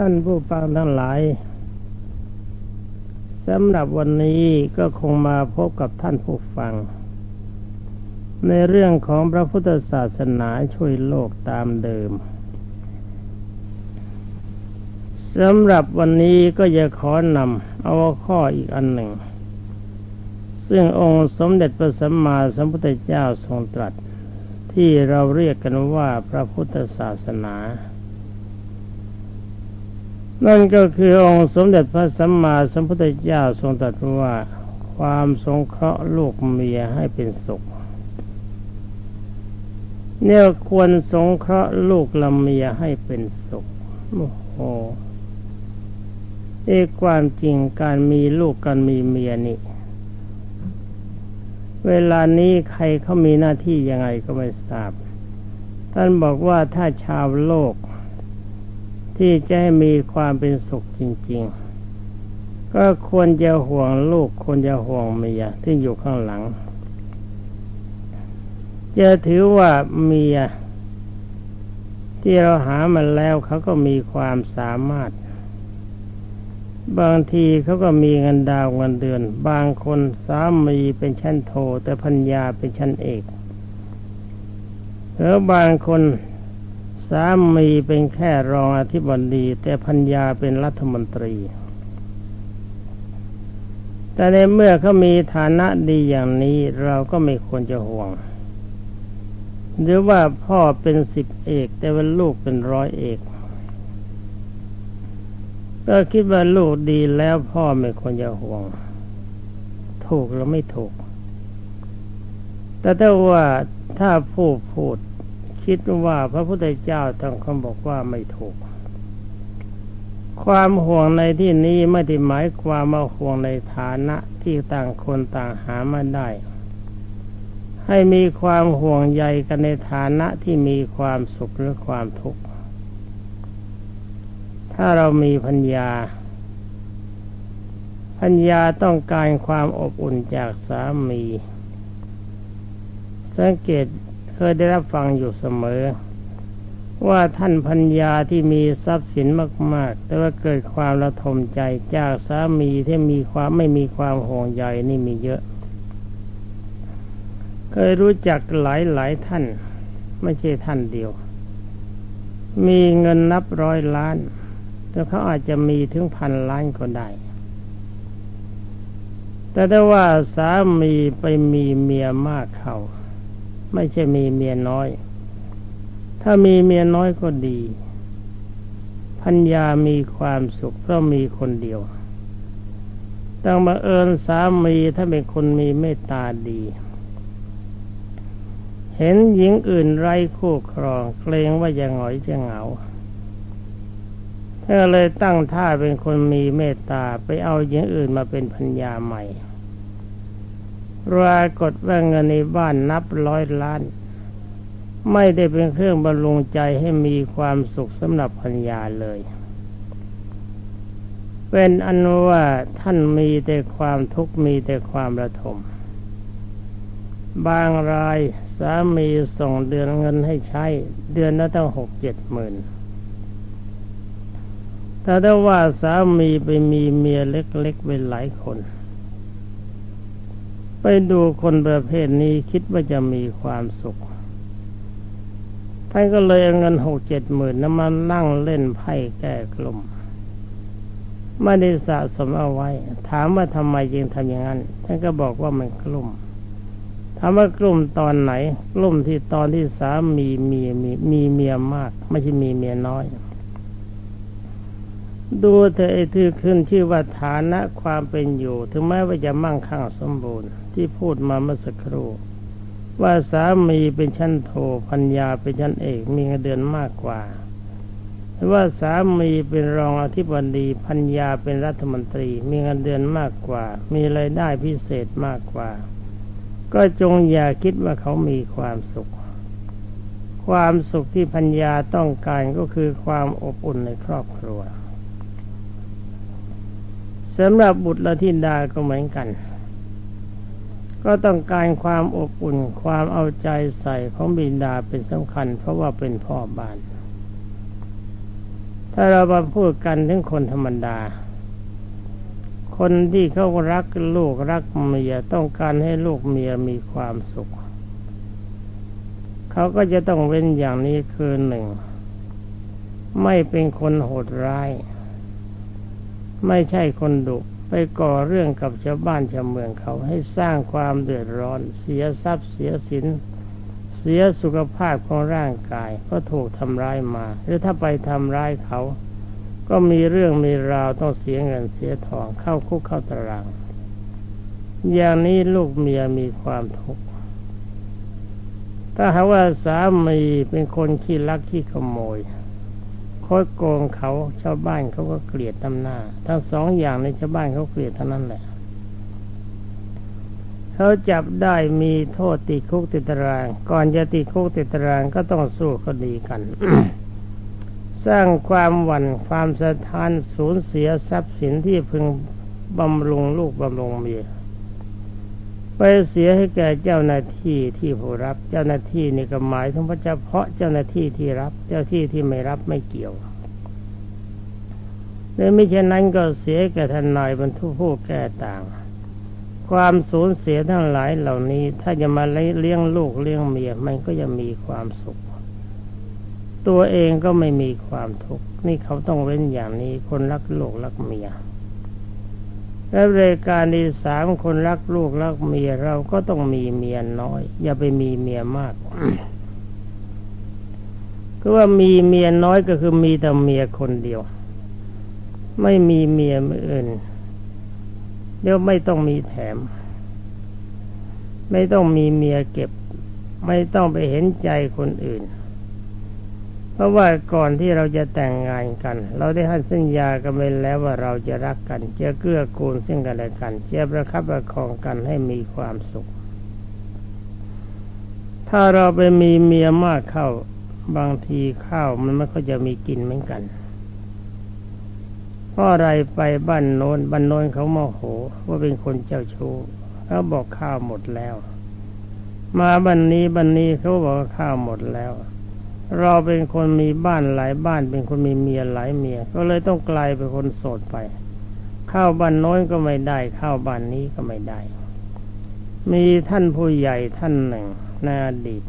ท่านผู้ฟังทั้งหลายสำหรับวันนี้ก็คงมาพบกับท่านผู้ฟัง ในเรื่องของพระพุทธศาสนาช่วยโลกตามเดิมสำหรับวันนี้ก็จะขอนำเอาข้ออีกอันหนึ่ง ซึ่งองค์สมเด็จพระสัมมาสัมพุทธเจ้าทรงตรัส ที่เราเรียกกันว่าพระพุทธศาสนา นั่นก็คือองค์สมเด็จพระสัมมาสัมพุทธเจ้าทรงตรัสว่าความสงเคราะห์ลูกเมียให้เป็นสุข เนี่ยควรสงเคราะห์ลูกละเมียให้เป็นสุขโอ้โหเอความจริงการมีลูกการมีเมียนี่ เวลานี้ใครเขามีหน้าที่ยังไงก็ไม่ทราบ ท่านบอกว่าถ้าชาวโลก ที่จะให้มีความเป็นสุขจริง ๆ ก็ควรจะห่วงลูกควรจะห่วงเมียที่อยู่ข้างหลัง จะถือว่าเมียที่เราหามาแล้วเขาก็มีความสามารถ บางทีเขาก็มีเงินดาวเงินเดือน บางคนสามีเป็นชั้นโท แต่พัญญาเป็นชั้นเอกหรือบางคน สามีเป็นแค่รองอธิบดี แต่พัญญาเป็นรัฐมนตรี แต่ในเมื่อเขามีฐานะดีอย่างนี้เราก็ไม่ควรจะห่วง หรือว่าพ่อเป็นสิบเอก แต่ว่าลูกเป็นร้อยเอกก็คิดว่าลูกดีแล้วพ่อไม่ควรจะห่วง ถูกหรือไม่ถูก แต่ถ้าว่าถ้าผู้พูด คิดว่าพระพุทธเจ้าต้องคำบอกว่าไม่ถูก ความห่วงในที่นี้ไม่ได้หมายความมาห่วงในฐานะที่ต่างคนต่างหามาได้ ให้มีความห่วงใยกันในฐานะที่มีความสุขหรือความทุกข์ ถ้าเรามีพัญญาพัญญาต้องการความอบอุ่นจากสามี สังเกต เคยได้รับฟังอยู่เสมอ ว่าท่านพัญญาที่มีทรัพย์สินมาก ๆ แต่ว่าเกิดความระทมใจจากสามีที่มีความไม่มีความห่วงใยนี่มีเยอะ เคยรู้จักหลายหลายท่าน ไม่ใช่ท่านเดียว มีเงินนับร้อยล้าน แต่เขาอาจจะมีถึงพันล้านก็ได้แต่ถ้ว่าสามีไปมีเมียมากเขา ไม่ใช่มีเมียน้อย ถ้ามีเมียน้อยก็ดีพัญญามีความสุขเพราะมีคนเดียวต้องมาเอิญสามีถ้าเป็นคนมีเมตตาดี เห็นหญิงอื่นไร้คู่ครองเกรงว่าจะหงอยจะเหงาถ้าเลยตั้งท่าเป็นคนมีเมตตาไปเอาหญิงอื่นมาเป็นพัญญาใหม่ ปรากฏว่าเงินในบ้านนับร้อยล้าน ไม่ได้เป็นเครื่องบำรุงใจให้มีความสุขสำหรับพัญญาเลย เป็นอันว่าท่านมีแต่ความทุกข์มีแต่ความระทม บางรายสามีส่งเดือนเงินให้ใช้ เดือนละตั้งหกเจ็ดหมื่นถ้าได้ว่าสามีไปมีเมียเล็กๆเป็นหลายคน ดูคนประเภทนี้คิดว่าจะมีความสุข ท่านก็เลยเอาเงินหกเจ็ดหมื่นนั้นมานั่งเล่นไพ่แก้กลุ่มไม่ได้สะสมเอาไว้ ถามว่าทำไมจึงทำอย่างนั้น ท่านก็บอกว่ามันกลุ่มถามว่ากลุ่มตอนไหน กลุ่มที่ตอนที่สามีมีมีมีเมียมาก ไม่ใช่มีเมียน้อย ดูเธอไอ้ที่ขึ้นชื่อว่าฐานะความเป็นอยู่ ถึงแม้ว่าจะมั่งคั่งสมบูรณ์ ที่พูดมาเมื่อสักครู่ว่าสามีเป็นชั้นโทพัญญาเป็นชั้นเอกมีเงินเดือนมากกว่าว่าสามีเป็นรองอธิบดีพัญญาเป็นรัฐมนตรี มีเงินเดือนมากกว่า มีรายได้พิเศษมากกว่า ก็จงอย่าคิดว่าเขามีความสุข ความสุขที่พัญญาต้องการก็คือความอบอุ่นในครอบครัวสำหรับบุตรและธิดาก็เหมือนกัน ก็ต้องการความอบอุ่นความเอาใจใส่ของบิดาเป็นสำคัญ เพราะว่าเป็นพ่อบ้าน ถ้าเรามาพูดกันถึงคนธรรมดา คนที่เขารักลูกรักเมียต้องการให้ลูกเมียมีความสุข เขาก็จะต้องเว้นอย่างนี้คือหนึ่ง ไม่เป็นคนโหดร้าย ไม่ใช่คนดุ ไปก่อเรื่องกับชาวบ้านชาวเมืองเขาให้สร้างความเดือดร้อน เสียทรัพย์เสียสินเสียสุขภาพของร่างกาย ก็ถูกทำร้ายมา หรือถ้าไปทำร้ายเขา ก็มีเรื่องมีราวต้องเสียเงินเสียทองเข้าคุกเข้าตาราง อย่างนี้ลูกเมียมีความทุกข์ถ้าหากว่าสามีเป็นคนขี้ลักขี้ขโมย คดโกงเขาชาวบ้านเขาก็เกลียดตำหน้า ทั้งสองอย่างในชาวบ้านเขาเกลียดทั้งนั้นแหละเขาจับได้มีโทษติดคุกติดตาราง ก่อนจะติดคุกติดตารางก็ต้องสู้คดีกัน สร้างความหวั่นความสะท้านสูญเสียทรัพย์สินที่พึงบำรุงลูกบำรุงเมีย ไปเสียให้แก่เจ้าหน้าที่ที่ผู้รับ เจ้าหน้าที่นี่ก็หมายถึงเฉพาะเจ้าหน้าที่ที่รับ เจ้าที่ที่ไม่รับไม่เกี่ยวหรือไม่เช่นนั้นก็เสียแก่ทนายบรรทุกผู้แก่ต่าง ความสูญเสียทั้งหลายเหล่านี้ ถ้าจะมาเลี้ยงลูกเลี้ยงเมียมันก็จะมีความสุข ตัวเองก็ไม่มีความทุกข์นี่เขาต้องเว้นอย่างนี้คนรักลูกรักเมีย และรายการที่สามคนรักลูกรักเมียเราก็ต้องมีเมียน้อย อย่าไปมีเมียมากคือว่ามีเมียน้อยก็คือมีแต่เมียคนเดียว ไม่มีเมียอื่นเดี๋ยวไม่ต้องมีแถม ไม่ต้องมีเมียเก็บ ไม่ต้องไปเห็นใจคนอื่น เพราะว่าก่อนที่เราจะแต่งงานกัน เราได้ให้สัญญากันไปแล้วว่าเราจะรักกันจะเกื้อกูลซึ่งกันและกันจะประคับประคองกันให้มีความสุข ถ้าเราไปมีเมียมากเข้าบางทีข้าวมันไม่ค่อยจะมีกินเหมือนกันเพราะอะไรไปบ้านโน้นบ้านโน้นเขาโมโหว่าเป็นคนเจ้าชู้เขาบอกข้าวหมดแล้ว มาบ้านนี้บ้านนี้เขาบอกข้าวหมดแล้ว เราเป็นคนมีบ้านหลายบ้าน เป็นคนมีเมียหลายเมีย ก็เลยต้องกลายเป็นคนโสดไป เข้าบ้านน้อยก็ไม่ได้เข้าบ้านนี้ก็ไม่ได้ มีท่านผู้ใหญ่ท่านหนึ่งในอดีต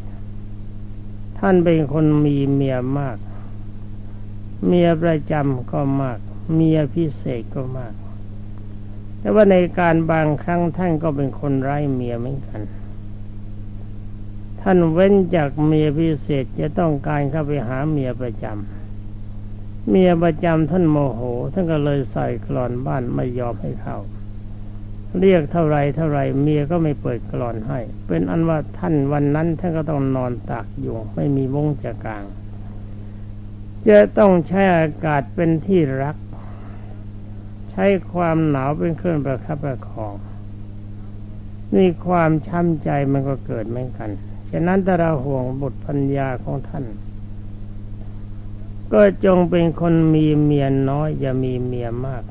ท่านเป็นคนมีเมียมาก เมียประจำก็มาก เมียพิเศษก็มาก แต่ว่าในการบางครั้งท่านก็เป็นคนไร้เมียเหมือนกัน ท่านเว้นจากเมียพิเศษจะต้องการเข้าไปหาเมียประจำเมียประจำท่านโมโห ท่านก็เลยใส่กรอนบ้านไม่ยอมให้เข้า เรียกเท่าไรเท่าไรเมียก็ไม่เปิดกรอนให้ เป็นอันว่าท่านวันนั้นท่านก็ต้องนอนตากอยู่ไม่มีมุ้งจะกลาง จะต้องใช้อากาศเป็นที่รัก ใช้ความหนาวเป็นเครื่องประคับประคองนี่ความช้ำใจมันก็เกิดเหมือนกัน ฉะนั้นถ้าเราห่วงบุตรพัญญาของท่าน ก็จงเป็นคนมีเมียน้อย อย่ามีเมียมาก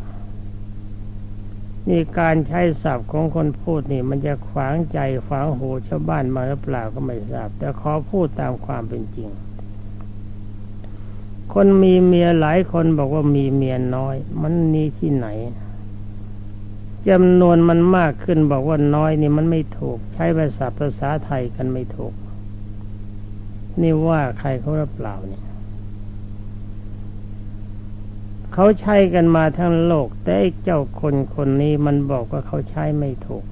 นี่การใช้ศัพท์ของคนพูดนี่ มันจะขวางใจขวางหูชาวบ้านมาหรือเปล่าก็ไม่ทราบ แต่ขอพูดตามความเป็นจริง คนมีเมียหลายคนบอกว่ามีเมียน้อย มันนี่ที่ไหน จำนวนมันมากขึ้นบอกว่าน้อยนี่มันไม่ถูก ใช้ภาษาภาษาไทยกันไม่ถูก นี่ว่าใครเขารับเปล่าเนี่ยเขาใช้กันมาทั้งโลก แต่เจ้าคนคนนี้มันบอกว่าเขาใช้ไม่ถูก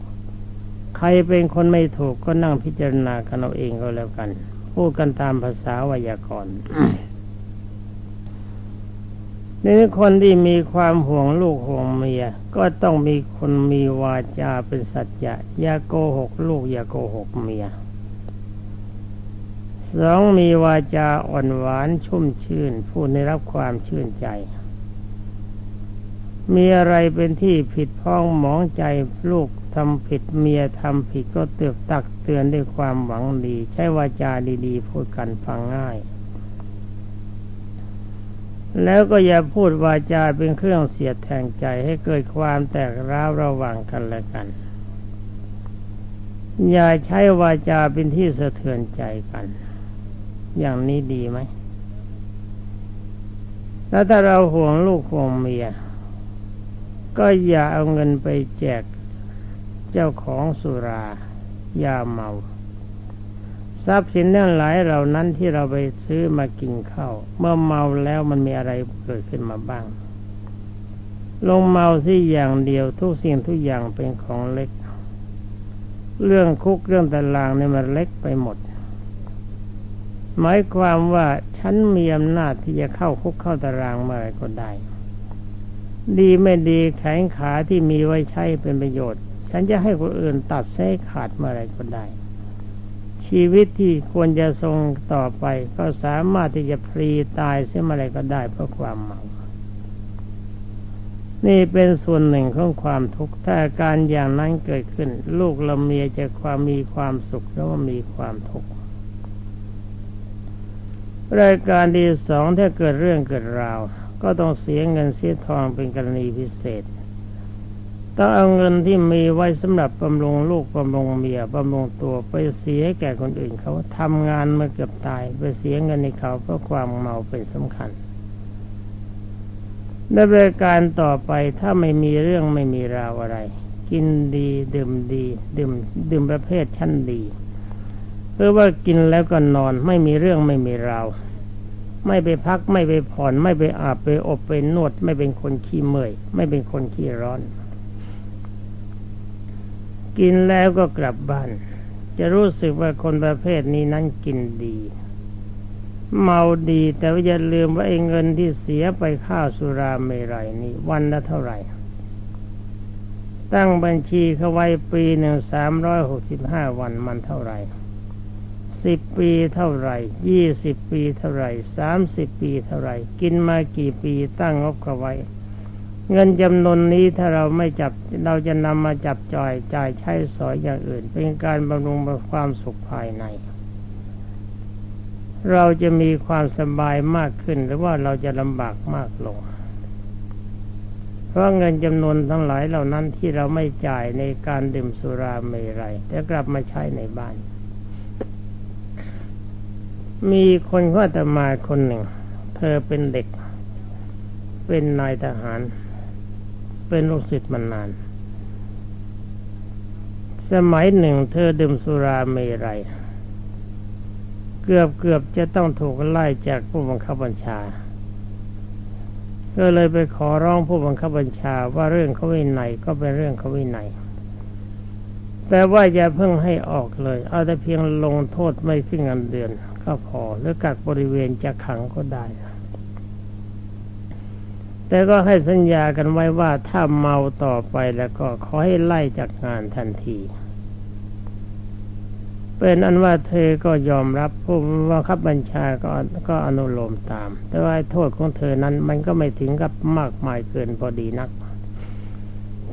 ใครเป็นคนไม่ถูกก็นั่งพิจารณากันเอาเองก็แล้วกัน พูดกันตามภาษาไวยากรณ์ นี่คนที่มีความห่วงลูกห่วงเมีย ก็ต้องมีคนมีวาจาเป็นสัจจะอย่าโกหกลูกอย่าโกหกเมียสองมีวาจาอ่อนหวานชุ่มชื่นผู้ได้รับความชื่นใจ มีอะไรเป็นที่ผิดพ้องหมองใจลูกทำผิดเมียทำผิดก็เตือกตักเตือนด้วยความหวังดี ใช้วาจาดีๆ พูดกันฟังง่าย แล้วก็อย่าพูดวาจาเป็นเครื่องเสียดแทงใจให้เกิดความแตกร้าวระหว่างกันและกัน อย่าใช้วาจาเป็นที่สะเทือนใจกัน อย่างนี้ดีไหม แล้วถ้าเราห่วงลูกห่วงเมีย ก็อย่าเอาเงินไปแจกเจ้าของสุรายาเมา ทรัพย์สินเนั่นหลายเหล่านั้นที่เราไปซื้อมากินข้าวเมื่อเมาแล้วมันมีอะไรเกิดขึ้นมาบ้าง ลงเมาที่อย่างเดียวทุกสิ่งทุกอย่างเป็นของเล็ก เรื่องคุกเรื่องตารางเนี่ยมันเล็กไปหมด หมายความว่าฉันมีอำนาจที่จะเข้าคุกเข้าตารางเมื่อไรก็ได้ ดีไม่ดีแขนขาที่มีไว้ใช้เป็นประโยชน์ ฉันจะให้คนอื่นตัดเส้ขาดเมื่อไรก็ได้ ชีวิตที่ควรจะทรงต่อไป ก็สามารถที่จะพลีตายเสียมื่อไรก็ได้เพราะความเมา นี่เป็นส่วนหนึ่งของความทุกข์ถ้าอาการอย่างนั้นเกิดขึ้น ลูกเราเมียจะความมีความสุขหรือว่ามีความทุกข์รายการที่สองถ้าเกิดเรื่องเกิดราว ก็ต้องเสียเงินเสียทองเป็นกรณีพิเศษ ต้องเอาเงินที่มีไว้สำหรับบำรุงลูกบำรุงเมียบำรุงตัวไปเสียแก่คนอื่นเขาทำงานมาเกือบตาย ไปเสียเงินในเขาเพราะความเมาเป็นสำคัญในรายการต่อไปถ้าไม่มีเรื่องไม่มีราวอะไร กินดีดื่มดีดื่มดื่มประเภทชั้นดีเพื่อว่ากินแล้วก็นอนไม่มีเรื่องไม่มีราวไม่ไปพักไม่ไปผ่อน ไม่ไปอาบไปอบไปนวด ไม่เป็นคนขี้เมื่อย ไม่เป็นคนขี้ร้อน กินแล้วก็กลับบ้าน จะรู้สึกว่าคนประเภทนี้นั้นกินดี เมาดีแต่ว่าอย่าลืมว่าไอ้เงินที่เสียไปข้าวสุราเมรัยนี่วันละเท่าไหร่ ตั้งบัญชีเขาไว้ปีหนึ่งสามร้อยหกสิบห้าวันมันเท่าไหร่สิบปีเท่าไหร่ยี่สิบปีเท่าไหร่สามสิบปีเท่าไหร่ กินมากี่ปีตั้งงบเขาไว้ เงินจำนวนนี้ถ้าเราไม่จับเราจะนำมาจับจ่ายจ่ายใช้สอยอย่างอื่น เป็นการบำรุงความสุขภายใน เราจะมีความสบายมากขึ้นหรือว่าเราจะลำบากมากลง เพราะเงินจำนวนทั้งหลายเหล่านั้นที่เราไม่จ่ายในการดื่มสุราเมรัยแต่กลับมาใช้ในบ้าน มีคนว่าตมาคนหนึ่ง เธอเป็นเด็กเป็นนายทหาร เป็นลูกศิษย์มานาน สมัยหนึ่งเธอดื่มสุราเมรัย เกือบเกือบจะต้องถูกไล่จากผู้บังคับบัญชา ก็เลยไปขอร้องผู้บังคับบัญชาว่าเรื่องเขาวินัยก็เป็นเรื่องเขาวินัยแต่ว่าอย่าเพิ่งให้ออกเลย เอาแต่เพียงลงโทษไม่ขึ้นเงินเดือน ก็พอหรือกักบริเวณจะขังก็ได้ แต่ก็ให้สัญญากันไว้ว่าถ้าเมาต่อไปแล้วก็ขอให้ไล่จากงานทันที เป็นอันว่าเธอก็ยอมรับผู้ว่าขับบัญชาก็ก็อนุโลมตาม แต่ว่าโทษของเธอนั้นมันก็ไม่ถึงกับมากมายเกินพอดีนัก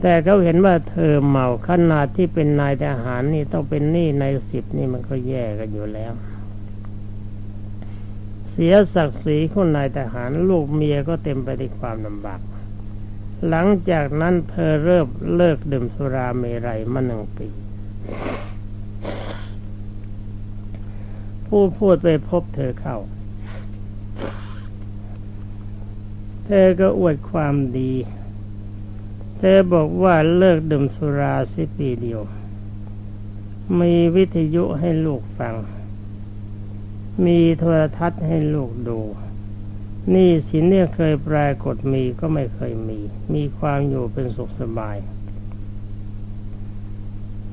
แต่เขาเห็นว่าเธอเมาขนาดที่เป็นนายทหารนี่ต้องเป็นหนี้ในสิบนี่มันก็แย่กันอยู่แล้ว เสียศักดิ์ศรีของนายทหารลูกเมียก็เต็มไปด้วยความลำบาก หลังจากนั้นเธอเริ่มเลิกดื่มสุราเมรัยมาหนึ่งปีผู้พูดไปพบเธอเข้า เธอก็อวดความดี เธอบอกว่าเลิกดื่มสุราสิปีเดียว มีวิทยุให้ลูกฟัง มีโทรทัศน์ให้ลูกดูนี่สินเนี่ยเคยปรากฏมีก็ไม่เคยมี มีความอยู่เป็นสุขสบาย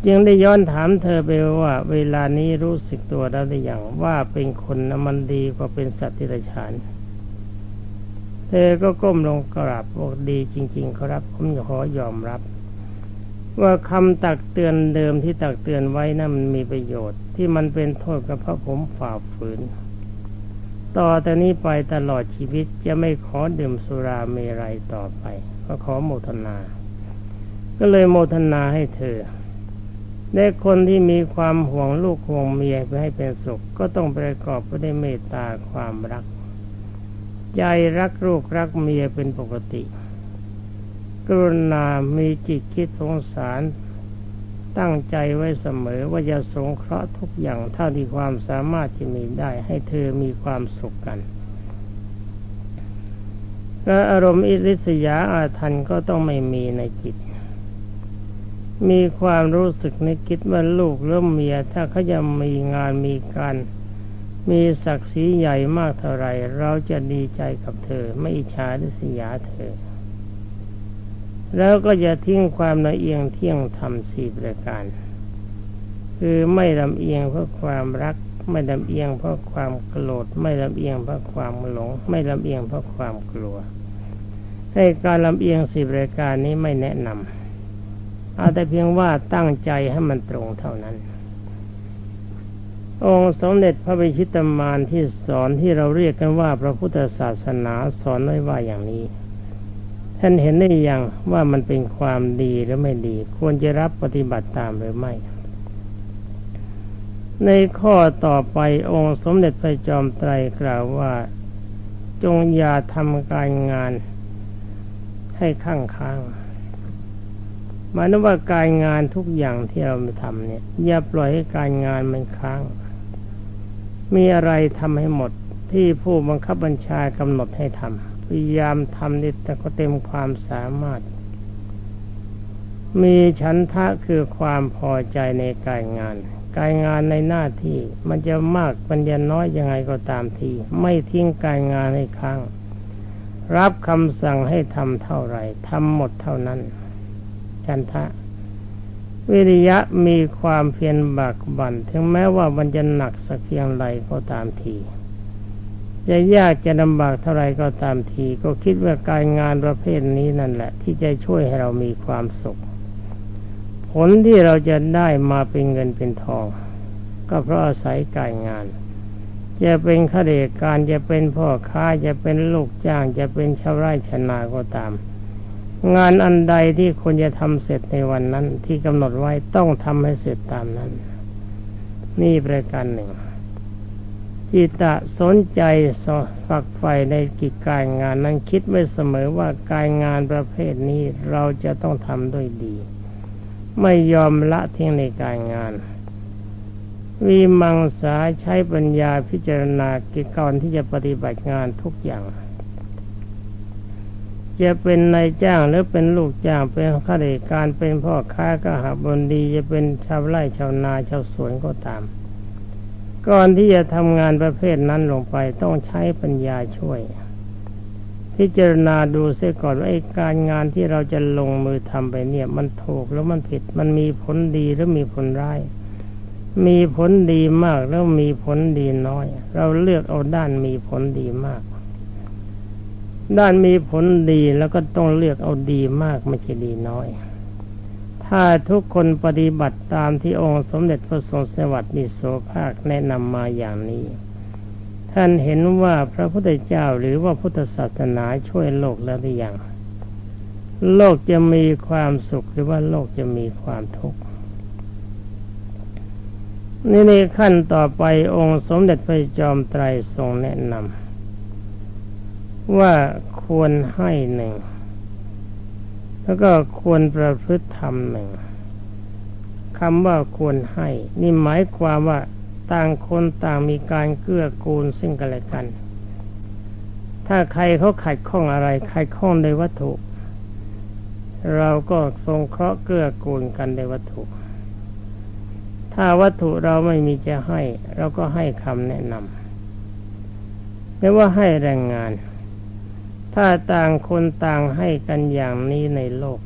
จึงได้ย้อนถามเธอไปว่า เวลานี้รู้สึกตัวแล้วหรือยังว่าเป็นคนนมันดีกว่าเป็นสัตว์ที่ไรฉานเธอก็ก้มลงกราบบอกดีจริง ๆ ครับผมขอยอมรับ ว่าคำตักเตือนเดิมที่ตักเตือนไว้นะั้นมันมีประโยชน์ ที่มันเป็นโทษกับพระผมฝ่าฝืน ต่อแต่นี้ไปตลอดชีวิตจะไม่ขอดื่มสุราเมรัยต่อไป ก็ขอโมทนา ก็เลยโมทนาให้เธอได้คนที่มีความห่วงลูกห่วงเมียไปให้เป็นสุข ก็ต้องประกอบไปด้วยเมตตาความรัก ใจรักลูกรักเมียเป็นปกติ กรุณามีจิตคิดสงสาร ตั้งใจไว้เสมอว่าจะสงเคราะห์ทุกอย่างเท่าที่ความสามารถจะมีได้ให้เธอมีความสุขกันก็อารมณ์อิริษยาอาทันก็ต้องไม่มีในจิต มีความรู้สึกในคิดว่าลูกหรือเมีย ถ้าเขาจะมีงานมีการมีศักดิ์ศรีใหญ่มากเท่าไรเราจะดีใจกับเธอ ไม่อิจฉาริษยาเธอ แล้วก็จะทิ้งความละเอียงเที่ยงธรรมสี่ประการ คือไม่ลำเอียงเพราะความรัก ไม่ลำเอียงเพราะความโกรธไม่ลำเอียงเพราะความหลง ไม่ลำเอียงเพราะความกลัวให้การลำเอียงสิบรายการนี้ไม่แนะนำเอาแต่เพียงว่าตั้งใจให้มันตรงเท่านั้น องค์สมเด็จพระบิชิตมารที่สอนที่เราเรียกกันว่าพระพุทธศาสนาสอนไว้ว่าอย่างนี้ ท่านเห็นได้ยังว่ามันเป็นความดีหรือไม่ดี ควรจะรับปฏิบัติตามหรือไม่ ในข้อต่อไปองค์สมเด็จพระจอมไตรกล่าวว่า จงอย่าทำการงานให้ข้างค้างหมายถึงว่าการงานทุกอย่างที่เราทำเนี่ย อย่าปล่อยให้การงานมันค้าง มีอะไรทำให้หมดที่ผู้บังคับบัญชากำหนดให้ทำ พยายามทำนิแต่ก็เต็มความสามารถ มีฉันทะคือความพอใจในการงาน การงานในหน้าที่มันจะมากมันจะน้อยยังไงก็ตามทีไม่ทิ้งการงานให้ค้าง รับคำสั่งให้ทำเท่าไหร่ทำหมดเท่านั้นชันทะวิริยะมีความเพียรบักบัน่นถึงแม้ว่ามันจะหนักสักเพียงไรก็ตามที จะยากจะลำบากเท่าไรก็ตามที ก็คิดว่าการงานประเภทนี้นั่นแหละ ที่จะช่วยให้เรามีความสุข ผลที่เราจะได้มาเป็นเงินเป็นทอง ก็เพราะอาศัยการงาน จะเป็นข้าราชการจะเป็นพ่อค้าจะเป็นลูกจ้าง จะเป็นชาวไร่ชนาก็ตาม งานอันใดที่ควรจะทำเสร็จในวันนั้นที่กำหนดไว้ต้องทำให้เสร็จตามนั้น นี่ประการหนึ่ง จิตตะสนใจฝักใฝ่ในกิจการงานนั้นคิดไว้เสมอว่าการงานประเภทนี้เราจะต้องทำด้วยดี ไม่ยอมละทิ้งในการงานวีมังสาใช้ปัญญาพิจารณากิจกรที่จะปฏิบัติงานทุกอย่าง จะเป็นนายจ้างหรือเป็นลูกจ้างเป็นข้าราชการเป็นพ่อค้าก็หาบนดี จะเป็นชาวไร่ชาวนาชาวสวนก็ตาม ก่อนที่จะทำงานประเภทนั้นลงไปต้องใช้ปัญญาช่วย พิจารณาดูเสียก่อนว่าไอ้การงานที่เราจะลงมือทำไปเนี่ย มันถูกแล้วมันผิด มันมีผลดีหรือมีผลร้ายมีผลดีมากแล้วมีผลดีน้อย เราเลือกเอาด้านมีผลดีมาก ด้านมีผลดีแล้วก็ต้องเลือกเอาดีมากไม่ใช่ดีน้อย ถ้าทุกคนปฏิบัติตามที่องค์สมเด็จพระทรงสวัสดิโสภาคแนะนำมาอย่างนี้ ท่านเห็นว่าพระพุทธเจ้าหรือว่าพุทธศาสนาช่วยโลกแล้วหรือยังโลกจะมีความสุขหรือว่าโลกจะมีความทุกข์นี่ในขั้นต่อไปองค์สมเด็จพระจอมไตรทรงแนะนำว่าควรให้หนึ่ง แล้วก็ควรประพฤติธรรมหนึ่งคำว่าควรให้ นี่หมายความว่าต่างคนต่างมีการเกื้อกูลซึ่งกันและกัน ถ้าใครเขาขัดข้องอะไรใครข้องในวัตถุ เราก็ทรงเคราะห์เกื้อกูลกันในวัตถุ ถ้าวัตถุเราไม่มีจะให้ เราก็ให้คำแนะนำไม่ว่าให้แรงงาน ถ้าต่างคนต่างให้กันอย่างนี้ในโลก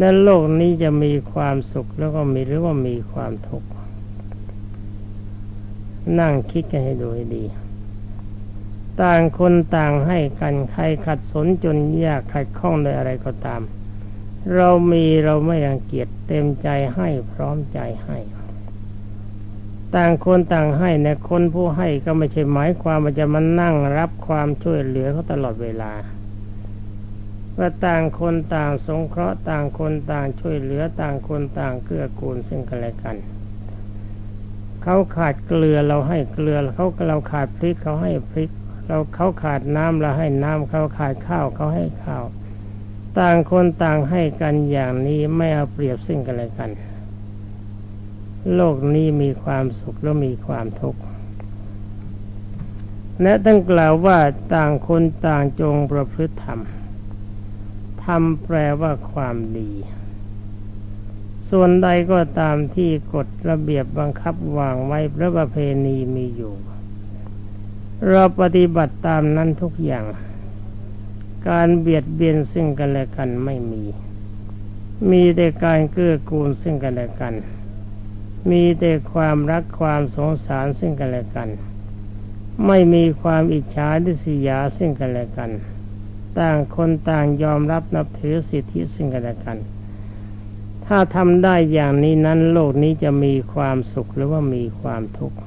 นั้นโลกนี้จะมีความสุขแล้วก็มีหรือว่ามีความทุกข์นั่งคิดกันให้ดูให้ดี ต่างคนต่างให้กันใครขัดสนจนยากขัดข้องในอะไรก็ตาม เรามีเราไม่รังเกียจเต็มใจให้พร้อมใจให้ ต่างคนต่างให้เนี่ยคนผู้ให้ก็ไม่ใช่หมายความว่าจะมานั่งรับความช่วยเหลือเขาตลอดเวลาว่าต่างคนต่างสงเคราะห์ต่างคนต่างช่วยเหลือต่างคนต่างเกื้อกูลซึ่งกันและกันเขาขาดเกลือเราให้เกลือเขาเราขาดพริกเขาให้พริก เราเขาขาดน้ำเราให้น้ำเขาขาดข้าวเขาให้ข้าว ต่างคนต่างให้กันอย่างนี้ไม่เอาเปรียบซึ่งกันและกัน โลกนี้มีความสุขแล้วมีความทุกข์และตั้งกล่าวว่าต่างคนต่างจงประพฤติธรรมธรรมแปลว่าความดี ส่วนใดก็ตามที่กฎระเบียบบังคับวางไว้พระประเพณีมีอยู่ เราปฏิบัติตามนั้นทุกอย่าง การเบียดเบียนซึ่งกันและกันไม่มี มีแต่การเกื้อกูลซึ่งกันและกัน มีแต่ความรักความสงสารซึ่งกันและกัน ไม่มีความอิจฉาดิษยาซึ่งกันและกัน ต่างคนต่างยอมรับนับถือสิทธิซึ่งกันและกัน ถ้าทำได้อย่างนี้นั้นโลกนี้จะมีความสุขหรือว่ามีความทุกข์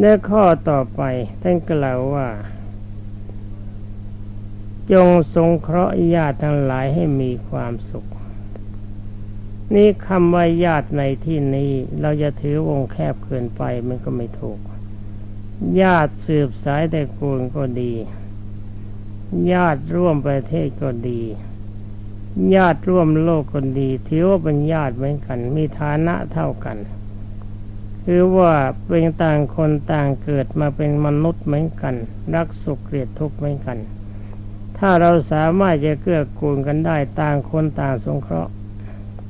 ในข้อต่อไปท่านกล่าวว่า จงสงเคราะห์ญาติทั้งหลายให้มีความสุข นี่คำว่าญาติในที่นี้เราจะถือวงแคบเกินไปมันก็ไม่ถูก ญาติสืบสายแต่กูลก็ดี ญาติร่วมประเทศก็ดี ญาติร่วมโลกก็ดีถือว่าเป็นญาติเหมือนกัน มีฐานะเท่ากันคือว่าเป็นต่างคนต่างเกิดมาเป็นมนุษย์เหมือนกัน รักสุขเกลียดทุกข์เหมือนกัน ถ้าเราสามารถจะเกื้อกูลกันได้ต่างคนต่างสงเคราะห์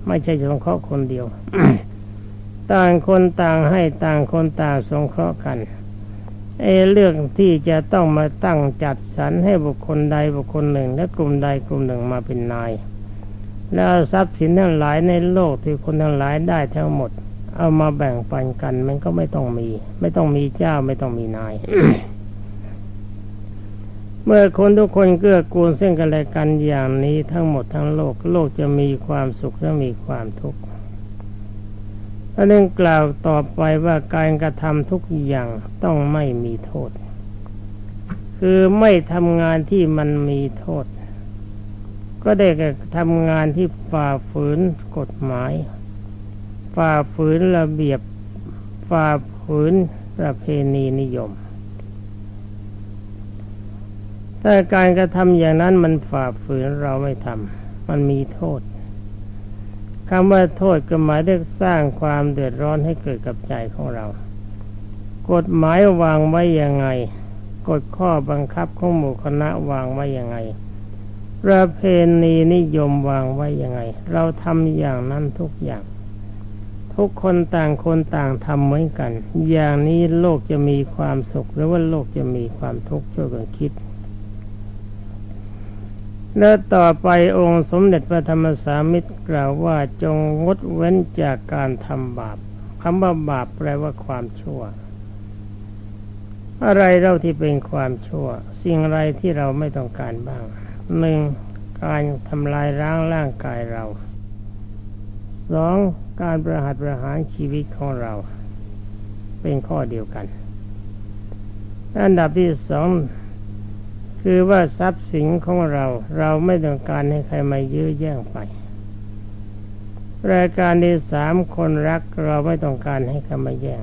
ไม่ใช่สงเคราะห์คนเดียว ต่างคนต่างให้ต่างคนต่างสงเคราะห์กันเอเรื่องที่จะต้องมาตั้งจัดสรรให้บุคคลใดบุคคลหนึ่ง และกลุ่มใดกลุ่มหนึ่งมาเป็นนาย แล้วทรัพย์สินทั้งหลายในโลกที่คนทั้งหลายได้ทั้งหมด เอามาแบ่งปันกัน มันก็ไม่ต้องมี ไม่ต้องมีเจ้าไม่ต้องมีนาย เมื่อคนทุกคนเกื้อกูลซึ่งกันและกันอย่างนี้ทั้งหมดทั้งโลกโลกจะมีความสุขและมีความทุกข์และเรื่องกล่าวต่อไปว่าการกระทำทุกอย่างต้องไม่มีโทษ คือไม่ทำงานที่มันมีโทษ ก็ได้แก่ทำงานที่ฝ่าฝืนกฎหมาย ฝ่าฝืนระเบียบฝ่าฝืนประเพณีนิยม แต่การกระทำอย่างนั้นมันฝ่าฝืนเราไม่ทำมันมีโทษคำว่าโทษก็หมายถึงสร้างความเดือดร้อนให้เกิดกับใจของเรา กฎหมายวางไว้ยังไง กฎข้อบังคับของหมู่คณะวางไว้ยังไง ประเพณีนิยมวางไว้ยังไง เราทำอย่างนั้นทุกอย่าง ทุกคนต่างคนต่างทำเหมือนกัน อย่างนี้โลกจะมีความสุขหรือว่าโลกจะมีความทุกข์ช่วยกันคิด แล้วต่อไปองค์สมเด็จพระธรรมสามิตรกล่าวว่าจงงดเว้นจากการทำบาปคำว่าบาปแปลว่าความชั่ว อะไรเราที่เป็นความชั่ว สิ่งอะไรที่เราไม่ต้องการบ้างหนึ่งการทำลายร่างร่างกายเราสองการประหัตประหารชีวิตของเรา เป็นข้อเดียวกัน อันดับที่สอง คือว่าทรัพย์สินของเราเราไม่ต้องการให้ใครมายื้อแย่งไป รายการที่สามคนรักเราไม่ต้องการให้ใครมาแย่ง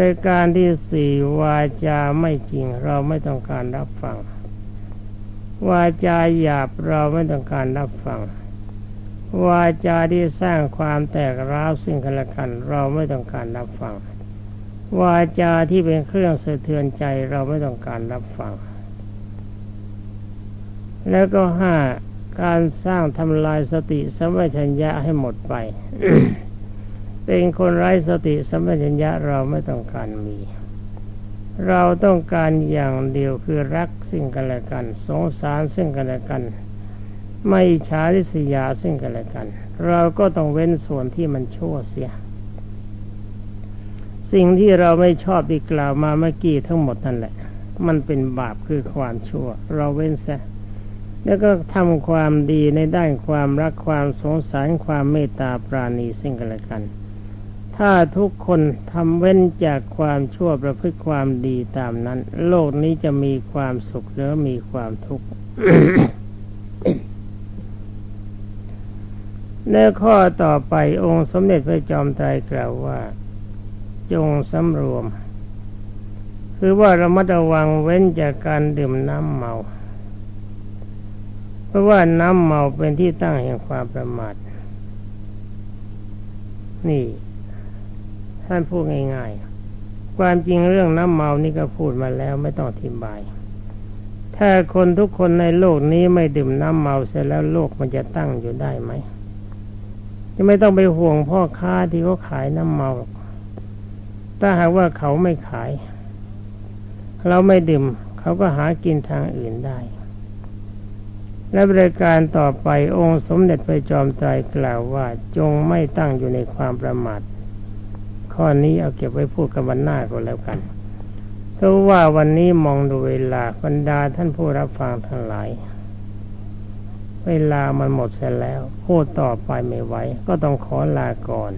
รายการที่สี่วาจาไม่จริงเราไม่ต้องการรับฟัง วาจาหยาบเราไม่ต้องการรับฟัง วาจาที่สร้างความแตกร้าวสิ่งกันและกัน เราไม่ต้องการรับฟัง วาจาที่เป็นเครื่องสะเทือนใจเราไม่ต้องการรับฟัง แล้วก็ห้าการสร้างทำลายสติสัมปชัญญะให้หมดไป เป็นคนไร้สติสัมปชัญญะเราไม่ต้องการมี เราต้องการอย่างเดียวคือรักซึ่งกันและกัน สงสารซึ่งกันและกัน ไม่ฉาริษยาซึ่งกันและกัน เราก็ต้องเว้นส่วนที่มันชั่วเสีย สิ่งที่เราไม่ชอบที่กล่าวมาเมื่อกี้ทั้งหมดนั่นแหละ มันเป็นบาปคือความชั่ว เราเว้นซะ แล้วก็ทำความดีในด้านความรักความสงสารความเมตตาปราณีซึ่งกันและกัน ถ้าทุกคนทำเว้นจากความชั่วประพฤติความดีตามนั้น โลกนี้จะมีความสุขหรือมีความทุกข์ในข้อต่อไปองค์สมเด็จพระจอมไตรกล่าวว่า จงสำรวม คือว่าระมัดระวังเว้นจากการดื่มน้ำเมา เพราะว่าน้ำเมาเป็นที่ตั้งแห่งความประมาท นี่ ท่านพูดง่ายๆ ความจริงเรื่องน้ำเมานี่ก็พูดมาแล้วไม่ต้องอธิบาย ถ้าคนทุกคนในโลกนี้ไม่ดื่มน้ำเมาเสร็จแล้วโลกมันจะตั้งอยู่ได้ไหมจะไม่ต้องไปห่วงพ่อค้าที่เขาขายน้ำเมา ถ้าหากว่าเขาไม่ขาย เราไม่ดื่ม เขาก็หากินทางอื่นได้ และบริการต่อไปองค์สมเด็จพระจอมไตรกล่าวว่าจงไม่ตั้งอยู่ในความประมาทข้อนี้เอาเก็บไว้พูดกันวันหน้าก็แล้วกันเพราะว่าวันนี้มองดูเวลาบรรดาท่านผู้รับฟังทั้งหลาย เวลามันหมดเสร็จแล้วพูดต่อไปไม่ไหวก็ต้องขอลาก่อน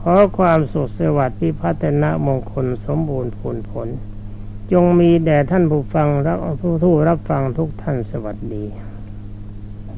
ขอความสุขสวัสดิ์พิพัฒนมงคลสมบูรณ์ผลผล จงมีแด่ท่านผู้ฟังรับผู้ทูรับฟังทุกท่านสวัสดี